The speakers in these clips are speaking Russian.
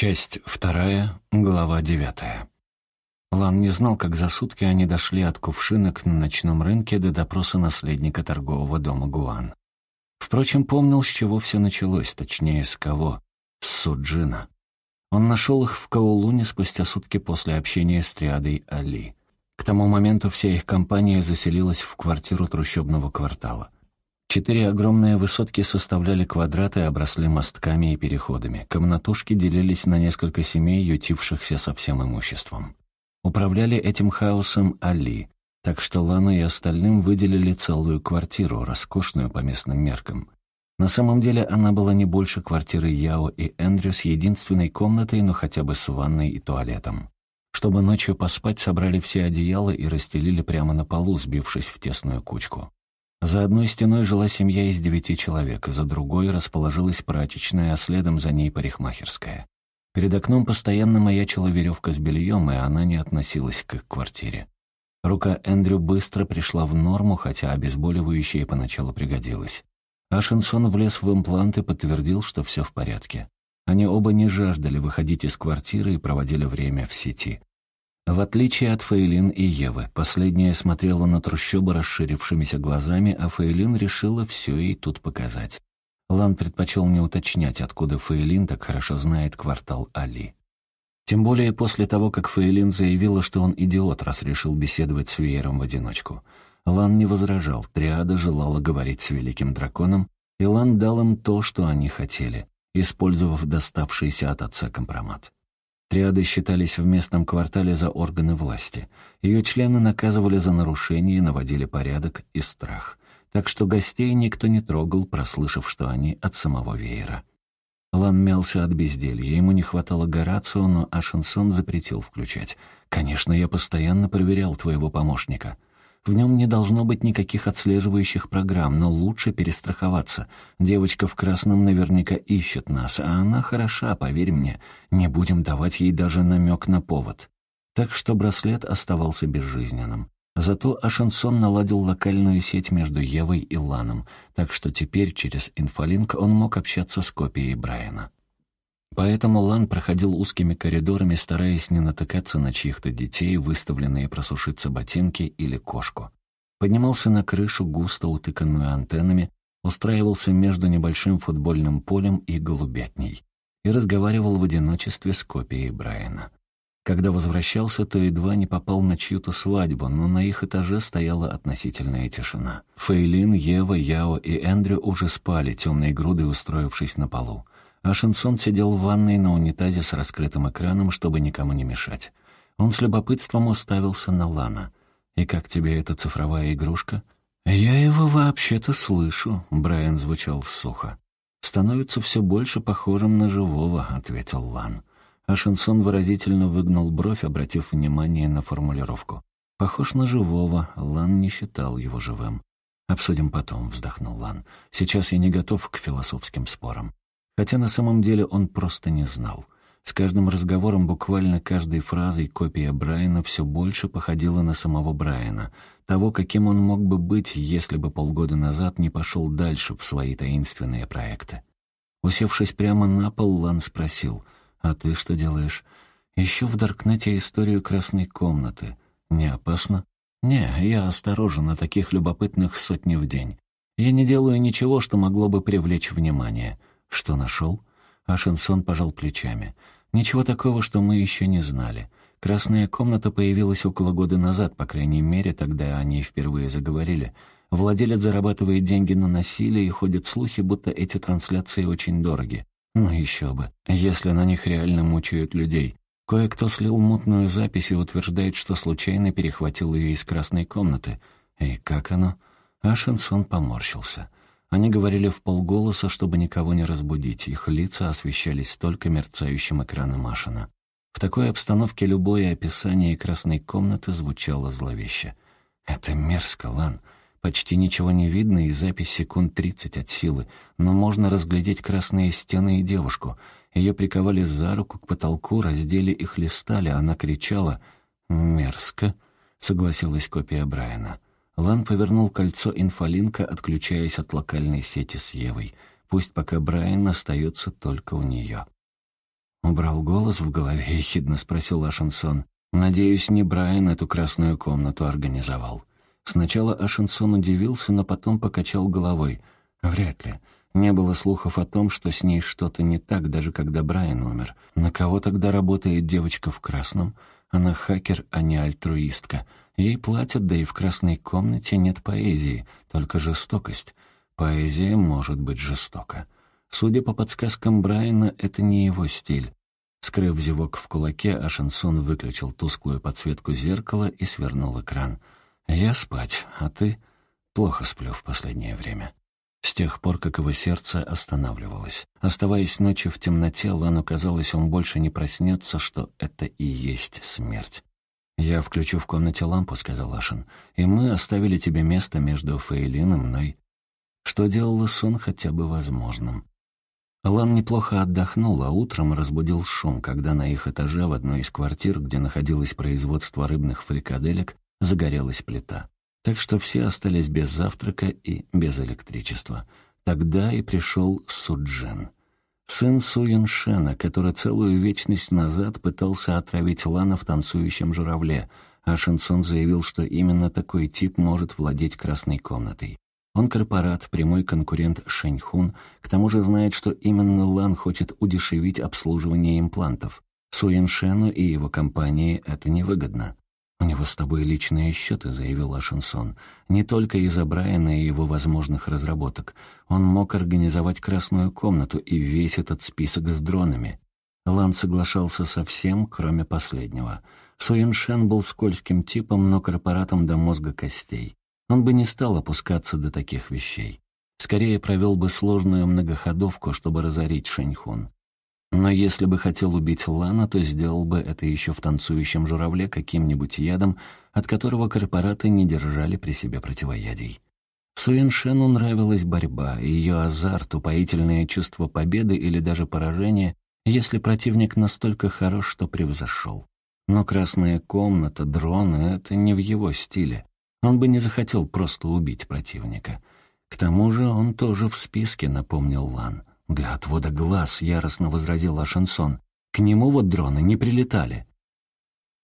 Часть вторая, глава девятая. Лан не знал, как за сутки они дошли от кувшинок на ночном рынке до допроса наследника торгового дома Гуан. Впрочем, помнил, с чего все началось, точнее, с кого. С Суджина. Он нашел их в Каулуне спустя сутки после общения с триадой Али. К тому моменту вся их компания заселилась в квартиру трущобного квартала — Четыре огромные высотки составляли квадраты обросли мостками и переходами. Комнатушки делились на несколько семей, ютившихся со всем имуществом. Управляли этим хаосом Али, так что Лану и остальным выделили целую квартиру, роскошную по местным меркам. На самом деле она была не больше квартиры Яо и Эндрю с единственной комнатой, но хотя бы с ванной и туалетом. Чтобы ночью поспать, собрали все одеяла и расстелили прямо на полу, сбившись в тесную кучку. За одной стеной жила семья из девяти человек, за другой расположилась прачечная, а следом за ней парикмахерская. Перед окном постоянно маячила веревка с бельем, и она не относилась к их квартире. Рука Эндрю быстро пришла в норму, хотя обезболивающее поначалу пригодилось. Ашенсон влез в имплант и подтвердил, что все в порядке. Они оба не жаждали выходить из квартиры и проводили время в сети. В отличие от Фейлин и Евы, последняя смотрела на трущобы расширившимися глазами, а Фейлин решила все ей тут показать. Лан предпочел не уточнять, откуда Фейлин так хорошо знает квартал Али. Тем более после того, как Фейлин заявила, что он идиот, раз решил беседовать с Веером в одиночку. Лан не возражал, Триада желала говорить с Великим Драконом, и Лан дал им то, что они хотели, использовав доставшийся от отца компромат. Триады считались в местном квартале за органы власти. Ее члены наказывали за нарушение, наводили порядок и страх. Так что гостей никто не трогал, прослышав, что они от самого веера. Лан мялся от безделья, ему не хватало Горацио, но Ашенсон запретил включать. «Конечно, я постоянно проверял твоего помощника». В нем не должно быть никаких отслеживающих программ, но лучше перестраховаться. Девочка в красном наверняка ищет нас, а она хороша, поверь мне. Не будем давать ей даже намек на повод. Так что браслет оставался безжизненным. Зато Ашансон наладил локальную сеть между Евой и Ланом, так что теперь через инфолинк он мог общаться с копией Брайана. Поэтому Лан проходил узкими коридорами, стараясь не натыкаться на чьих-то детей, выставленные просушиться ботинки или кошку. Поднимался на крышу, густо утыканную антеннами, устраивался между небольшим футбольным полем и голубятней и разговаривал в одиночестве с копией Брайана. Когда возвращался, то едва не попал на чью-то свадьбу, но на их этаже стояла относительная тишина. Фейлин, Ева, Яо и Эндрю уже спали, темной грудой устроившись на полу а Шинсон сидел в ванной на унитазе с раскрытым экраном, чтобы никому не мешать. Он с любопытством уставился на Лана. «И как тебе эта цифровая игрушка?» «Я его вообще-то слышу», — Брайан звучал сухо. «Становится все больше похожим на живого», — ответил Лан. А Шинсон выразительно выгнал бровь, обратив внимание на формулировку. «Похож на живого», — Лан не считал его живым. «Обсудим потом», — вздохнул Лан. «Сейчас я не готов к философским спорам. Хотя на самом деле он просто не знал. С каждым разговором, буквально каждой фразой, копия Брайана все больше походила на самого Брайана, того, каким он мог бы быть, если бы полгода назад не пошел дальше в свои таинственные проекты. Усевшись прямо на пол, Лан спросил, «А ты что делаешь?» «Ищу в Даркнете историю красной комнаты. Не опасно?» «Не, я осторожен, на таких любопытных сотни в день. Я не делаю ничего, что могло бы привлечь внимание». «Что нашел?» Ашенсон пожал плечами. «Ничего такого, что мы еще не знали. Красная комната появилась около года назад, по крайней мере, тогда они впервые заговорили. Владелец зарабатывает деньги на насилие, и ходят слухи, будто эти трансляции очень дороги. Ну еще бы, если на них реально мучают людей. Кое-кто слил мутную запись и утверждает, что случайно перехватил ее из красной комнаты. И как оно? Ашенсон поморщился. Они говорили в полголоса, чтобы никого не разбудить, их лица освещались только мерцающим экраном Машина. В такой обстановке любое описание красной комнаты звучало зловеще. «Это мерзко, Лан. Почти ничего не видно, и запись секунд тридцать от силы, но можно разглядеть красные стены и девушку. Ее приковали за руку к потолку, раздели и хлестали, она кричала «Мерзко», — согласилась копия Брайана. Лан повернул кольцо инфолинка, отключаясь от локальной сети с Евой. Пусть пока Брайан остается только у нее. Убрал голос в голове и хидно спросил Ашенсон. «Надеюсь, не Брайан эту красную комнату организовал». Сначала Ашенсон удивился, но потом покачал головой. «Вряд ли. Не было слухов о том, что с ней что-то не так, даже когда Брайан умер. На кого тогда работает девочка в красном? Она хакер, а не альтруистка. Ей платят, да и в красной комнате нет поэзии, только жестокость. Поэзия может быть жестока. Судя по подсказкам Брайана, это не его стиль. Скрыв зевок в кулаке, Ашенсон выключил тусклую подсветку зеркала и свернул экран. «Я спать, а ты?» «Плохо сплю в последнее время». С тех пор, как его сердце останавливалось. Оставаясь ночью в темноте, Лану казалось, он больше не проснется, что это и есть смерть. «Я включу в комнате лампу», — сказал Ашин, «и мы оставили тебе место между Фейлин и мной». Что делало сон хотя бы возможным? Лан неплохо отдохнул, а утром разбудил шум, когда на их этаже в одной из квартир, где находилось производство рыбных фрикаделек, загорелась плита. Так что все остались без завтрака и без электричества. Тогда и пришел Суджен. Сын Суиншена, который целую вечность назад пытался отравить Лана в танцующем журавле, а Шинсон заявил, что именно такой тип может владеть красной комнатой. Он корпорат, прямой конкурент Шэньхун, к тому же знает, что именно Лан хочет удешевить обслуживание имплантов. Суиншену и его компании это невыгодно. «У него с тобой личные счеты», — заявил Ашинсон. «Не только из-за Брайана и его возможных разработок. Он мог организовать красную комнату и весь этот список с дронами». Лан соглашался со всем, кроме последнего. Суиншен был скользким типом, но корпоратом до мозга костей. Он бы не стал опускаться до таких вещей. Скорее провел бы сложную многоходовку, чтобы разорить Шэньхун. Но если бы хотел убить Лана, то сделал бы это еще в танцующем журавле каким-нибудь ядом, от которого корпораты не держали при себе противоядий. Суиншену нравилась борьба, ее азарт, упоительное чувство победы или даже поражения, если противник настолько хорош, что превзошел. Но красная комната, дроны — это не в его стиле. Он бы не захотел просто убить противника. К тому же он тоже в списке, напомнил Лан. Для отвода глаз яростно возразил Ашансон. К нему вот дроны не прилетали.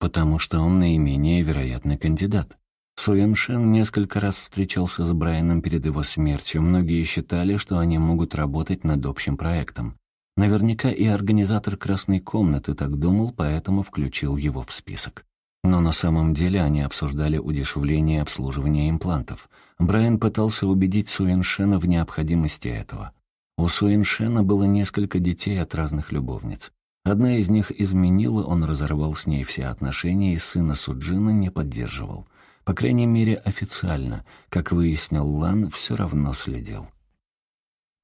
Потому что он наименее вероятный кандидат. Суэншен несколько раз встречался с Брайаном перед его смертью. Многие считали, что они могут работать над общим проектом. Наверняка и организатор «Красной комнаты» так думал, поэтому включил его в список. Но на самом деле они обсуждали удешевление обслуживания имплантов. Брайан пытался убедить Суэншена в необходимости этого. У Суэншена было несколько детей от разных любовниц. Одна из них изменила, он разорвал с ней все отношения и сына Суджина не поддерживал. По крайней мере, официально, как выяснил Лан, все равно следил.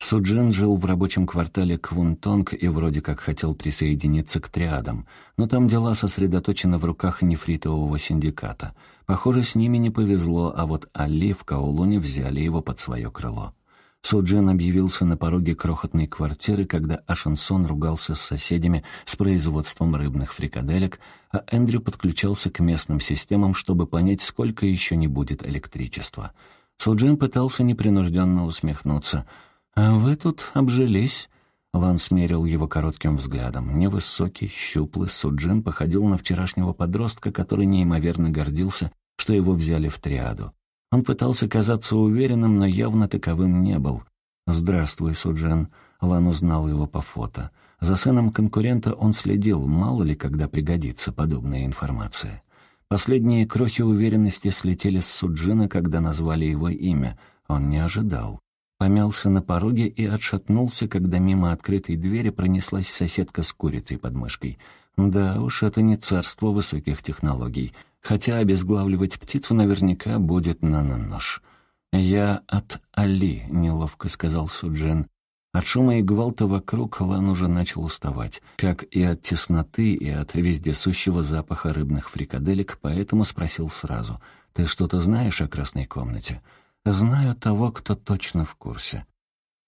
Суджин жил в рабочем квартале Квунтонг и вроде как хотел присоединиться к триадам, но там дела сосредоточены в руках нефритового синдиката. Похоже, с ними не повезло, а вот Али в Каулуне взяли его под свое крыло. Суджин объявился на пороге крохотной квартиры, когда Ашансон ругался с соседями с производством рыбных фрикаделек, а Эндрю подключался к местным системам, чтобы понять, сколько еще не будет электричества. Суджин пытался непринужденно усмехнуться — «А вы тут обжились?» Лан смерил его коротким взглядом. Невысокий, щуплый Суджин походил на вчерашнего подростка, который неимоверно гордился, что его взяли в триаду. Он пытался казаться уверенным, но явно таковым не был. «Здравствуй, Суджин». Лан узнал его по фото. За сыном конкурента он следил, мало ли когда пригодится подобная информация. Последние крохи уверенности слетели с Суджина, когда назвали его имя. Он не ожидал помялся на пороге и отшатнулся, когда мимо открытой двери пронеслась соседка с курицей под мышкой. Да уж, это не царство высоких технологий, хотя обезглавливать птицу наверняка будет нанонож. «Я от Али», — неловко сказал Суджин. От шума и гвалта вокруг Лан уже начал уставать, как и от тесноты, и от вездесущего запаха рыбных фрикаделек, поэтому спросил сразу. «Ты что-то знаешь о красной комнате?» Знаю того, кто точно в курсе.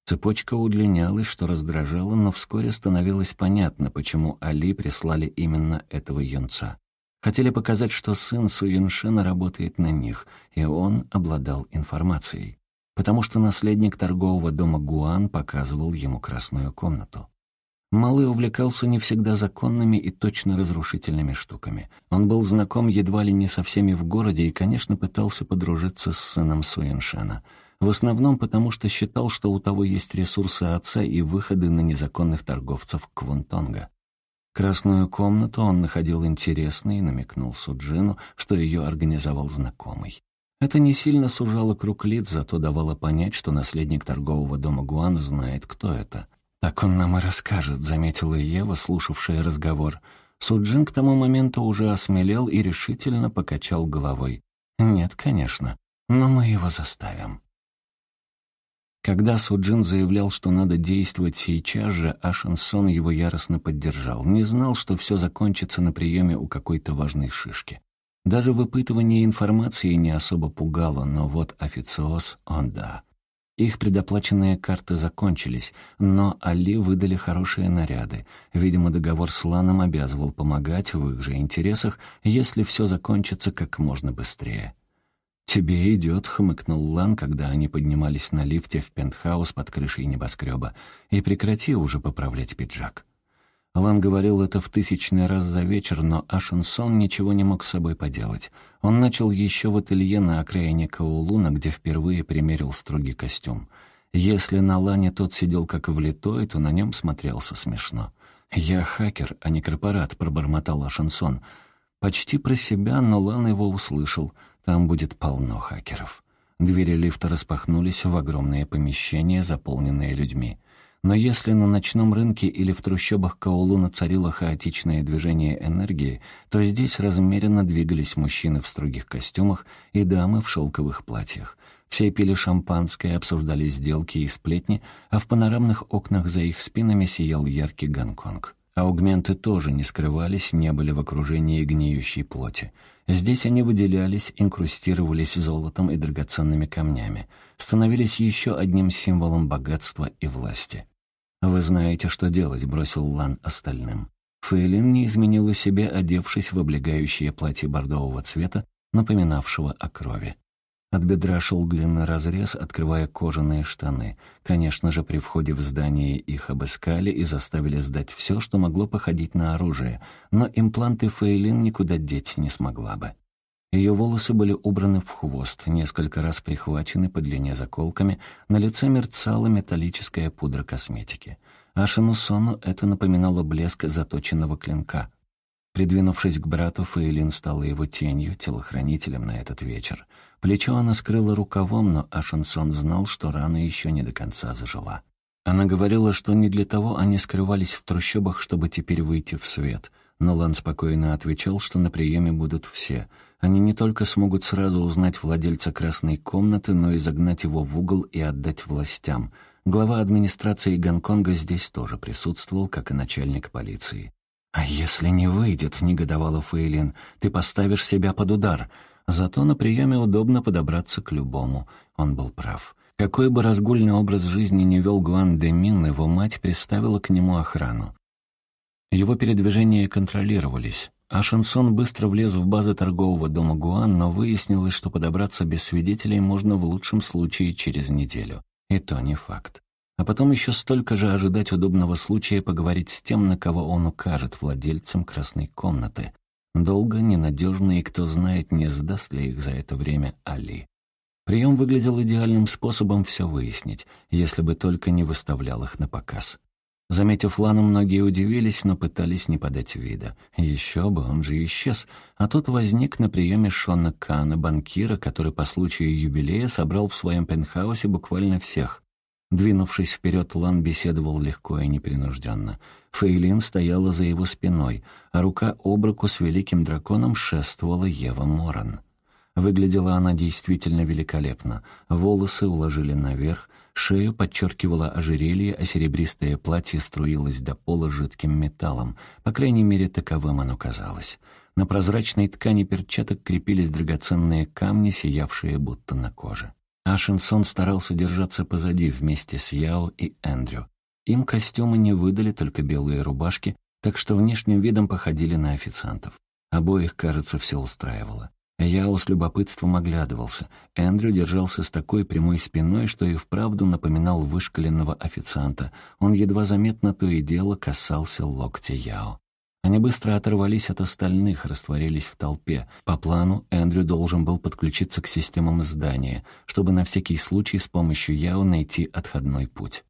Цепочка удлинялась, что раздражало, но вскоре становилось понятно, почему Али прислали именно этого юнца. Хотели показать, что сын Суюншена работает на них, и он обладал информацией. Потому что наследник торгового дома Гуан показывал ему красную комнату. Малый увлекался не всегда законными и точно разрушительными штуками. Он был знаком едва ли не со всеми в городе и, конечно, пытался подружиться с сыном Суиншена. В основном потому, что считал, что у того есть ресурсы отца и выходы на незаконных торговцев Квунтонга. Красную комнату он находил интересной и намекнул Суджину, что ее организовал знакомый. Это не сильно сужало круг лиц, зато давало понять, что наследник торгового дома Гуан знает, кто это. «Так он нам и расскажет», — заметила Ева, слушавшая разговор. Суджин к тому моменту уже осмелел и решительно покачал головой. «Нет, конечно, но мы его заставим». Когда Суджин заявлял, что надо действовать сейчас же, Ашансон его яростно поддержал. Не знал, что все закончится на приеме у какой-то важной шишки. Даже выпытывание информации не особо пугало, но вот официоз, он да. Их предоплаченные карты закончились, но Али выдали хорошие наряды. Видимо, договор с Ланом обязывал помогать в их же интересах, если все закончится как можно быстрее. «Тебе идет», — хмыкнул Лан, когда они поднимались на лифте в пентхаус под крышей небоскреба. «И прекрати уже поправлять пиджак». Лан говорил это в тысячный раз за вечер, но Ашенсон ничего не мог с собой поделать. Он начал еще в ателье на окраине Каулуна, где впервые примерил строгий костюм. Если на Лане тот сидел как влитой, то на нем смотрелся смешно. «Я хакер, а не корпорат», — пробормотал Ашенсон. Почти про себя, но Лан его услышал. Там будет полно хакеров. Двери лифта распахнулись в огромное помещение, заполненное людьми. Но если на ночном рынке или в трущобах Каулуна царило хаотичное движение энергии, то здесь размеренно двигались мужчины в строгих костюмах и дамы в шелковых платьях. Все пили шампанское, обсуждали сделки и сплетни, а в панорамных окнах за их спинами сиял яркий Гонконг. Аугменты тоже не скрывались, не были в окружении гниющей плоти. Здесь они выделялись, инкрустировались золотом и драгоценными камнями, становились еще одним символом богатства и власти. «Вы знаете, что делать», — бросил Лан остальным. Фейлин не изменила себе, одевшись в облегающее платье бордового цвета, напоминавшего о крови. От бедра шел длинный разрез, открывая кожаные штаны. Конечно же, при входе в здание их обыскали и заставили сдать все, что могло походить на оружие, но импланты Фейлин никуда деть не смогла бы. Ее волосы были убраны в хвост, несколько раз прихвачены по длине заколками, на лице мерцала металлическая пудра косметики. А Шинусону это напоминало блеск заточенного клинка. Придвинувшись к брату, Фейлин стала его тенью, телохранителем на этот вечер. Плечо она скрыла рукавом, но Ашенсон знал, что рана еще не до конца зажила. Она говорила, что не для того они скрывались в трущобах, чтобы теперь выйти в свет. Но Лан спокойно отвечал, что на приеме будут все — они не только смогут сразу узнать владельца красной комнаты, но и загнать его в угол и отдать властям. Глава администрации Гонконга здесь тоже присутствовал, как и начальник полиции. «А если не выйдет?» — негодовала Фейлин. «Ты поставишь себя под удар. Зато на приеме удобно подобраться к любому». Он был прав. Какой бы разгульный образ жизни не вел Гуан Демин, его мать приставила к нему охрану. Его передвижения контролировались. А Шансон быстро влез в базы торгового дома Гуан, но выяснилось, что подобраться без свидетелей можно в лучшем случае через неделю. И то не факт. А потом еще столько же ожидать удобного случая поговорить с тем, на кого он укажет, владельцем красной комнаты. Долго, ненадежно и кто знает, не сдаст ли их за это время Али. Прием выглядел идеальным способом все выяснить, если бы только не выставлял их на показ. Заметив Лану, многие удивились, но пытались не подать вида. Еще бы, он же исчез. А тут возник на приеме Шона Кана, банкира, который по случаю юбилея собрал в своем пентхаусе буквально всех. Двинувшись вперед, Лан беседовал легко и непринужденно. Фейлин стояла за его спиной, а рука об руку с великим драконом шествовала Ева Моран. Выглядела она действительно великолепно. Волосы уложили наверх, Шею подчеркивало ожерелье, а серебристое платье струилось до пола жидким металлом. По крайней мере, таковым оно казалось. На прозрачной ткани перчаток крепились драгоценные камни, сиявшие будто на коже. Ашенсон старался держаться позади вместе с Яо и Эндрю. Им костюмы не выдали, только белые рубашки, так что внешним видом походили на официантов. Обоих, кажется, все устраивало. Яо с любопытством оглядывался. Эндрю держался с такой прямой спиной, что и вправду напоминал вышкаленного официанта. Он едва заметно то и дело касался локтя Яо. Они быстро оторвались от остальных, растворились в толпе. По плану Эндрю должен был подключиться к системам здания, чтобы на всякий случай с помощью Яо найти отходной путь.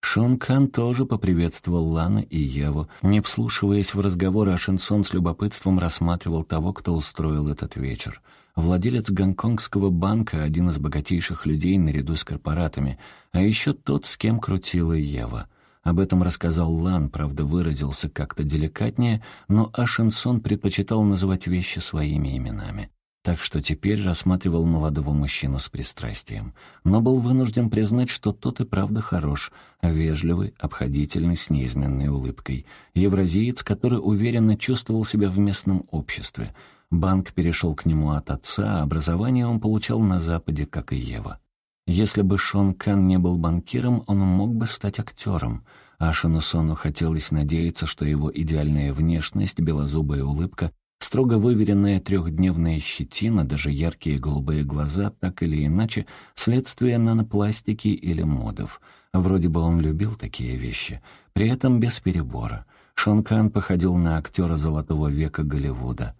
Шон Кан тоже поприветствовал Лана и Еву. Не вслушиваясь в разговоры, Ашинсон с любопытством рассматривал того, кто устроил этот вечер. Владелец гонконгского банка, один из богатейших людей наряду с корпоратами, а еще тот, с кем крутила Ева — об этом рассказал Лан, правда, выразился как-то деликатнее, но Ашенсон предпочитал называть вещи своими именами. Так что теперь рассматривал молодого мужчину с пристрастием. Но был вынужден признать, что тот и правда хорош, вежливый, обходительный, с неизменной улыбкой. Евразиец, который уверенно чувствовал себя в местном обществе. Банк перешел к нему от отца, а образование он получал на Западе, как и Ева. Если бы Шон Кан не был банкиром, он мог бы стать актером. Ашину Сону хотелось надеяться, что его идеальная внешность, белозубая улыбка, строго выверенная трехдневная щетина, даже яркие голубые глаза, так или иначе, следствие нанопластики или модов. Вроде бы он любил такие вещи, при этом без перебора. Шон Кан походил на актера золотого века Голливуда.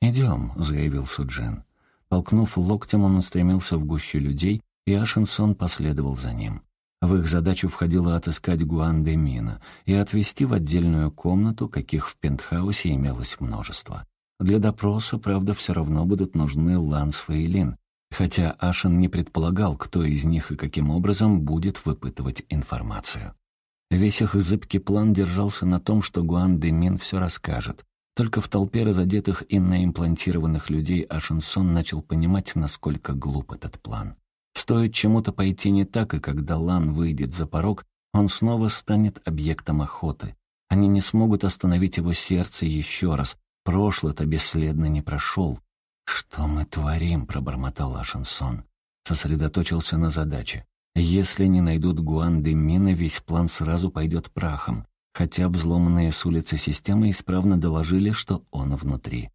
«Идем», — заявил Суджин. Толкнув локтем, он устремился в гущу людей, и Ашенсон последовал за ним. В их задачу входило отыскать Гуан де Мина и отвезти в отдельную комнату, каких в пентхаусе имелось множество. Для допроса, правда, все равно будут нужны Ланс Фейлин, хотя Ашен не предполагал, кто из них и каким образом будет выпытывать информацию. Весь их зыбкий план держался на том, что Гуан де Мин все расскажет. Только в толпе разодетых и наимплантированных людей Ашенсон начал понимать, насколько глуп этот план. Стоит чему-то пойти не так, и когда Лан выйдет за порог, он снова станет объектом охоты. Они не смогут остановить его сердце еще раз. Прошлое-то бесследно не прошел. «Что мы творим?» — пробормотал Ашенсон. Сосредоточился на задаче. «Если не найдут Гуан де Мина, весь план сразу пойдет прахом, хотя взломанные с улицы системы исправно доложили, что он внутри.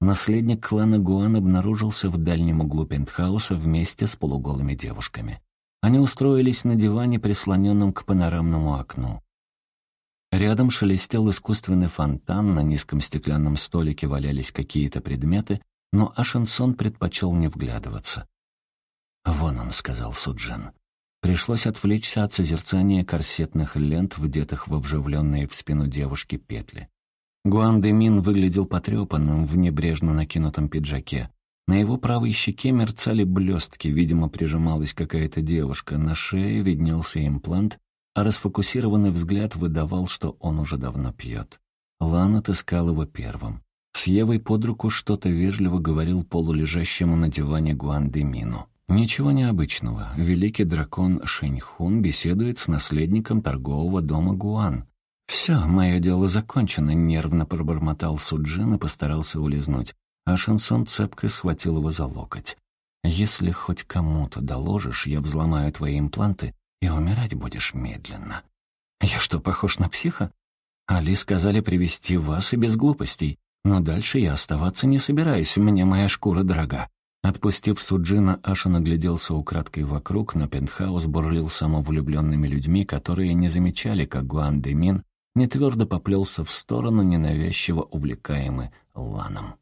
Наследник клана Гуан обнаружился в дальнем углу пентхауса вместе с полуголыми девушками. Они устроились на диване, прислоненном к панорамному окну. Рядом шелестел искусственный фонтан, на низком стеклянном столике валялись какие-то предметы, но Ашенсон предпочел не вглядываться. «Вон он», — сказал Суджин. Пришлось отвлечься от созерцания корсетных лент, вдетых во вживленные в спину девушки петли. Гуан де Мин выглядел потрепанным в небрежно накинутом пиджаке. На его правой щеке мерцали блестки, видимо, прижималась какая-то девушка, на шее виднелся имплант, а расфокусированный взгляд выдавал, что он уже давно пьет. Лан отыскал его первым. С Евой под руку что-то вежливо говорил полулежащему на диване Гуан де Мину. Ничего необычного. Великий дракон Шэньхун беседует с наследником торгового дома Гуан. «Все, мое дело закончено», — нервно пробормотал Суджин и постарался улизнуть. А Шансон цепко схватил его за локоть. «Если хоть кому-то доложишь, я взломаю твои импланты, и умирать будешь медленно». «Я что, похож на психа?» «Али сказали привести вас и без глупостей, но дальше я оставаться не собираюсь, мне моя шкура дорога». Отпустив Суджина, Аша нагляделся украдкой вокруг, но пентхаус бурлил самовлюбленными людьми, которые не замечали, как Гуан Демин нетвердо поплелся в сторону, ненавязчиво увлекаемый Ланом.